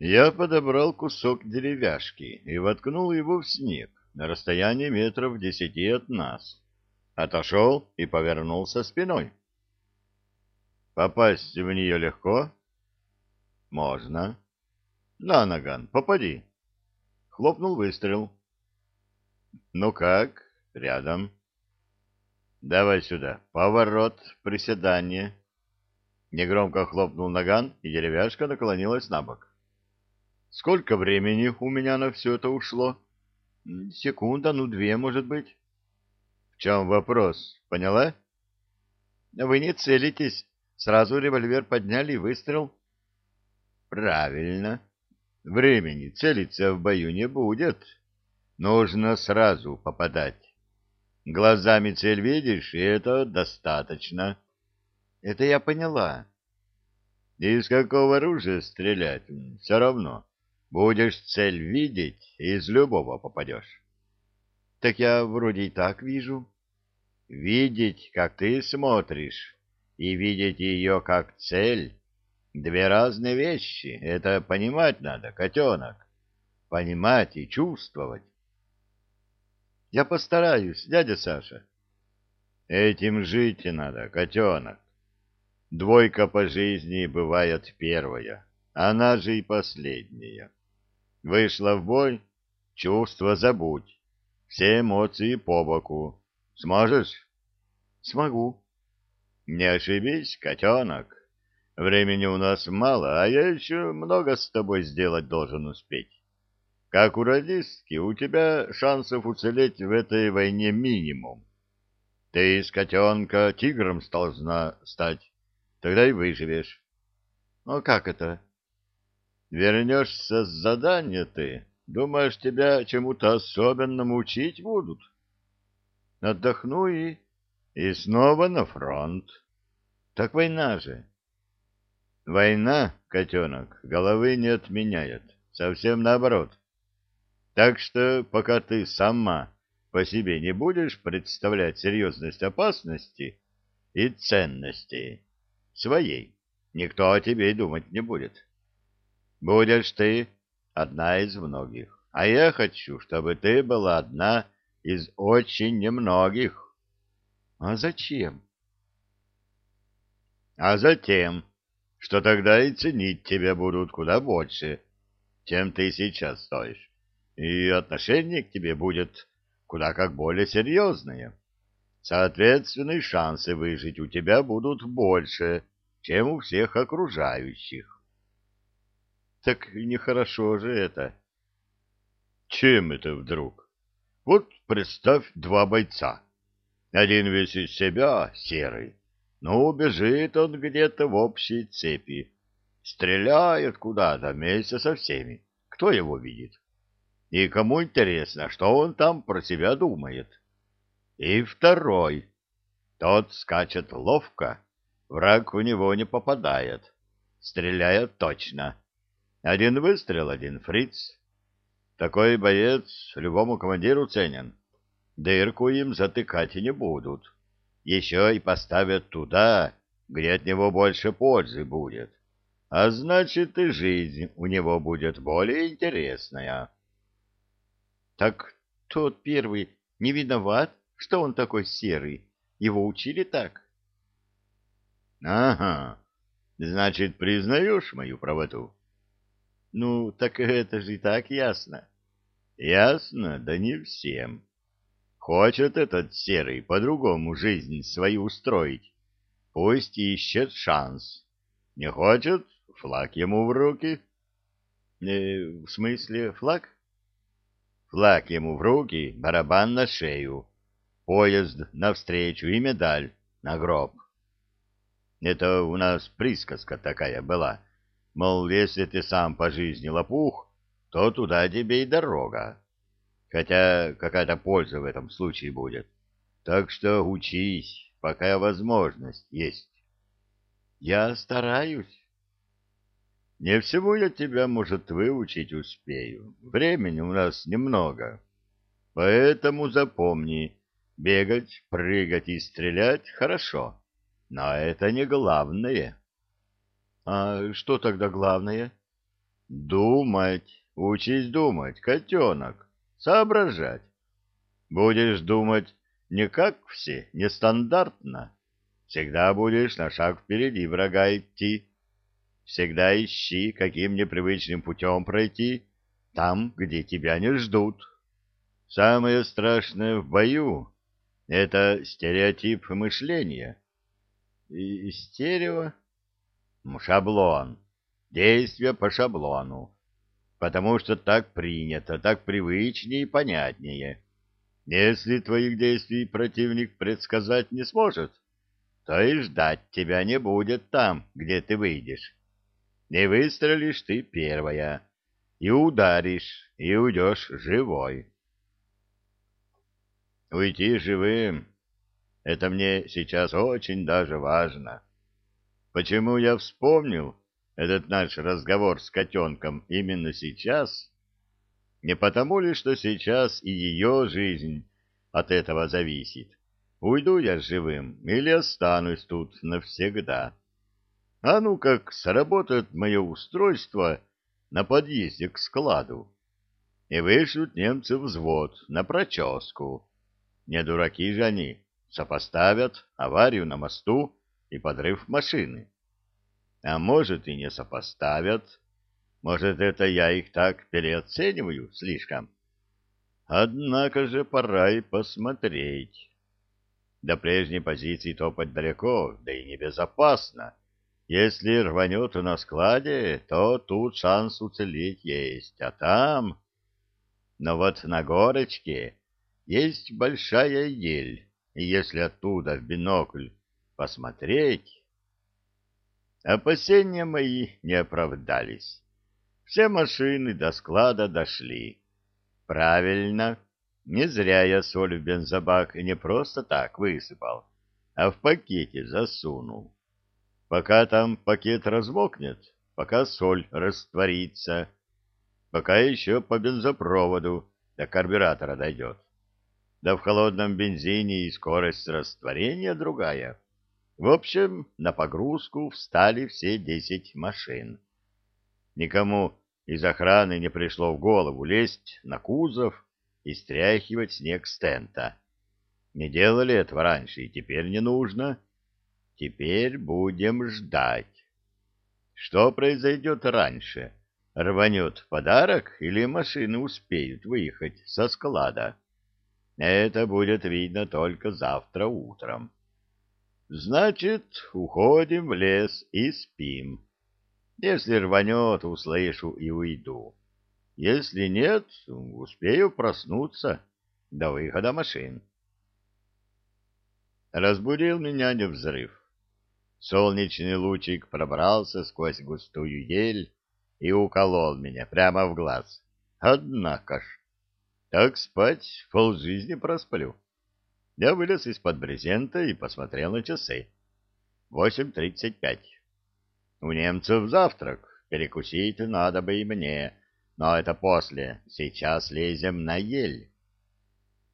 Я подобрал кусок деревяшки и воткнул его в снег на расстоянии метров десяти от нас. Отошел и повернулся спиной. Попасть в нее легко? Можно. На, наган, попади. Хлопнул выстрел. Ну как? Рядом. Давай сюда. Поворот, приседание. Негромко хлопнул наган, и деревяшка наклонилась на бок. Сколько времени у меня на все это ушло? Секунда, ну две, может быть. В чем вопрос, поняла? Вы не целитесь. Сразу револьвер подняли и выстрел. Правильно. Времени целиться в бою не будет. Нужно сразу попадать. Глазами цель видишь, и это достаточно. Это я поняла. Из какого оружия стрелять? Все равно. Будешь цель видеть, из любого попадешь. Так я вроде и так вижу. Видеть, как ты смотришь, и видеть ее как цель — две разные вещи. Это понимать надо, котенок. Понимать и чувствовать. Я постараюсь, дядя Саша. Этим жить и надо, котенок. Двойка по жизни бывает первая, она же и последняя. Вышла в бой, чувства забудь, все эмоции по боку. Сможешь? Смогу. Не ошибись, котенок. Времени у нас мало, а я еще много с тобой сделать должен успеть. Как у радистки, у тебя шансов уцелеть в этой войне минимум. Ты из котенка тигром должна стать, тогда и выживешь. Ну, как это? Вернешься с задания ты, думаешь, тебя чему-то особенному учить будут? Отдохну и... и снова на фронт. Так война же. Война, котенок, головы не отменяет, совсем наоборот. Так что, пока ты сама по себе не будешь представлять серьезность опасности и ценности своей, никто о тебе и думать не будет. Будешь ты одна из многих, а я хочу, чтобы ты была одна из очень немногих. А зачем? А затем, что тогда и ценить тебя будут куда больше, чем ты сейчас стоишь, и отношение к тебе будет куда как более серьезное. Соответственно, шансы выжить у тебя будут больше, чем у всех окружающих. Так нехорошо же это. Чем это вдруг? Вот представь два бойца. Один весь из себя серый. Ну, бежит он где-то в общей цепи. Стреляет куда-то вместе со всеми. Кто его видит? И кому интересно, что он там про себя думает? И второй. Тот скачет ловко, враг у него не попадает. Стреляет точно. Один выстрел, один фриц. Такой боец любому командиру ценен. Дырку им затыкать и не будут. Еще и поставят туда, где от него больше пользы будет. А значит, и жизнь у него будет более интересная. Так тот первый не виноват, что он такой серый. Его учили так? Ага, значит, признаешь мою правоту? Ну, так это же и так ясно. Ясно, да не всем. Хочет этот серый по-другому жизнь свою устроить. Пусть ищет шанс. Не хочет — флаг ему в руки. Э, в смысле флаг? Флаг ему в руки, барабан на шею, поезд навстречу и медаль на гроб. Это у нас присказка такая была — Мол, если ты сам по жизни лопух, то туда тебе и дорога. Хотя какая-то польза в этом случае будет. Так что учись, пока возможность есть. Я стараюсь. Не всего я тебя, может, выучить успею. Времени у нас немного. Поэтому запомни, бегать, прыгать и стрелять хорошо. Но это не главное. А что тогда главное? Думать, учись думать, котенок, соображать. Будешь думать не как все, нестандартно. Всегда будешь на шаг впереди врага идти. Всегда ищи, каким непривычным путем пройти, там, где тебя не ждут. Самое страшное в бою — это стереотип мышления. И стерео? Шаблон. Действие по шаблону. Потому что так принято, так привычнее и понятнее. Если твоих действий противник предсказать не сможет, то и ждать тебя не будет там, где ты выйдешь. Не выстрелишь ты первая, и ударишь, и уйдешь живой. Уйти живым — это мне сейчас очень даже важно. Почему я вспомнил этот наш разговор с котенком именно сейчас? Не потому ли, что сейчас и ее жизнь от этого зависит? Уйду я живым или останусь тут навсегда? А ну как сработает мое устройство на подъезде к складу, и вышлют немцы взвод на проческу. Не дураки же они, сопоставят аварию на мосту и подрыв машины. А может и не сопоставят, может это я их так переоцениваю слишком. Однако же пора и посмотреть. До прежней позиции топать далеко, да и небезопасно. Если рванет на складе, то тут шанс уцелеть есть, а там... Но вот на горочке есть большая ель, и если оттуда в бинокль посмотреть... Опасения мои не оправдались. Все машины до склада дошли. Правильно, не зря я соль в бензобак не просто так высыпал, а в пакете засунул. Пока там пакет размокнет, пока соль растворится, пока еще по бензопроводу до карбюратора дойдет. Да в холодном бензине и скорость растворения другая. В общем, на погрузку встали все десять машин. Никому из охраны не пришло в голову лезть на кузов и стряхивать снег с тента. Не делали этого раньше, и теперь не нужно. Теперь будем ждать. Что произойдет раньше? Рванет подарок или машины успеют выехать со склада? Это будет видно только завтра утром. Значит, уходим в лес и спим. Если рванет, услышу и уйду. Если нет, успею проснуться до выхода машин. Разбудил меня не взрыв. Солнечный лучик пробрался сквозь густую ель и уколол меня прямо в глаз. Однако ж, так спать полжизни просплю. Я вылез из-под брезента и посмотрел на часы. Восемь тридцать пять. У немцев завтрак, перекусить надо бы и мне, но это после, сейчас лезем на ель.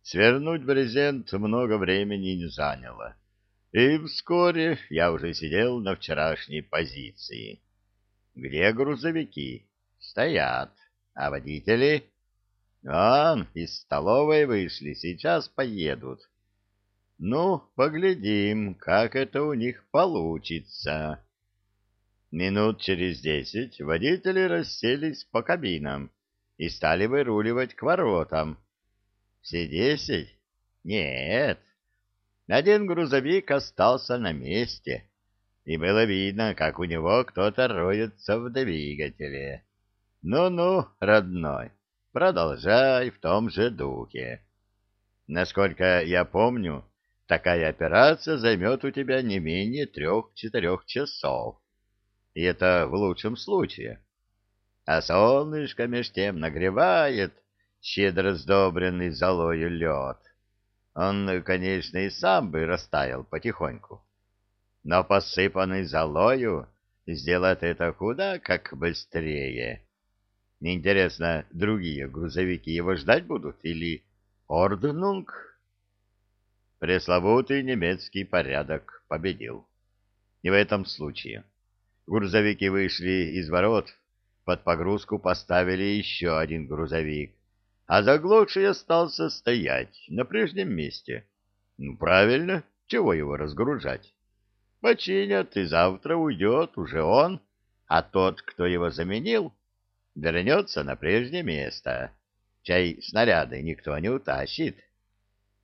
Свернуть брезент много времени не заняло. И вскоре я уже сидел на вчерашней позиции. Где грузовики? Стоят. А водители? Вон, из столовой вышли, сейчас поедут. Ну, поглядим, как это у них получится. Минут через десять водители расселись по кабинам и стали выруливать к воротам. Все десять? Нет, один грузовик остался на месте, и было видно, как у него кто-то роется в двигателе. Ну-ну, родной, продолжай в том же духе. Насколько я помню, такая операция займет у тебя не менее трех-четырех часов. И это в лучшем случае. А солнышко меж тем нагревает щедро сдобренный золою лед. Он, конечно, и сам бы растаял потихоньку. Но посыпанный золою сделает это куда как быстрее. Интересно, другие грузовики его ждать будут или орднунг? Пресловутый немецкий порядок победил. И в этом случае грузовики вышли из ворот, Под погрузку поставили еще один грузовик, а заглохший остался стоять на прежнем месте. Ну, правильно, чего его разгружать? Починят, и завтра уйдет уже он, а тот, кто его заменил, вернется на прежнее место. Чай снаряды никто не утащит.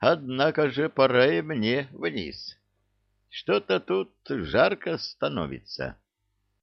Однако же пора и мне вниз. Что-то тут жарко становится.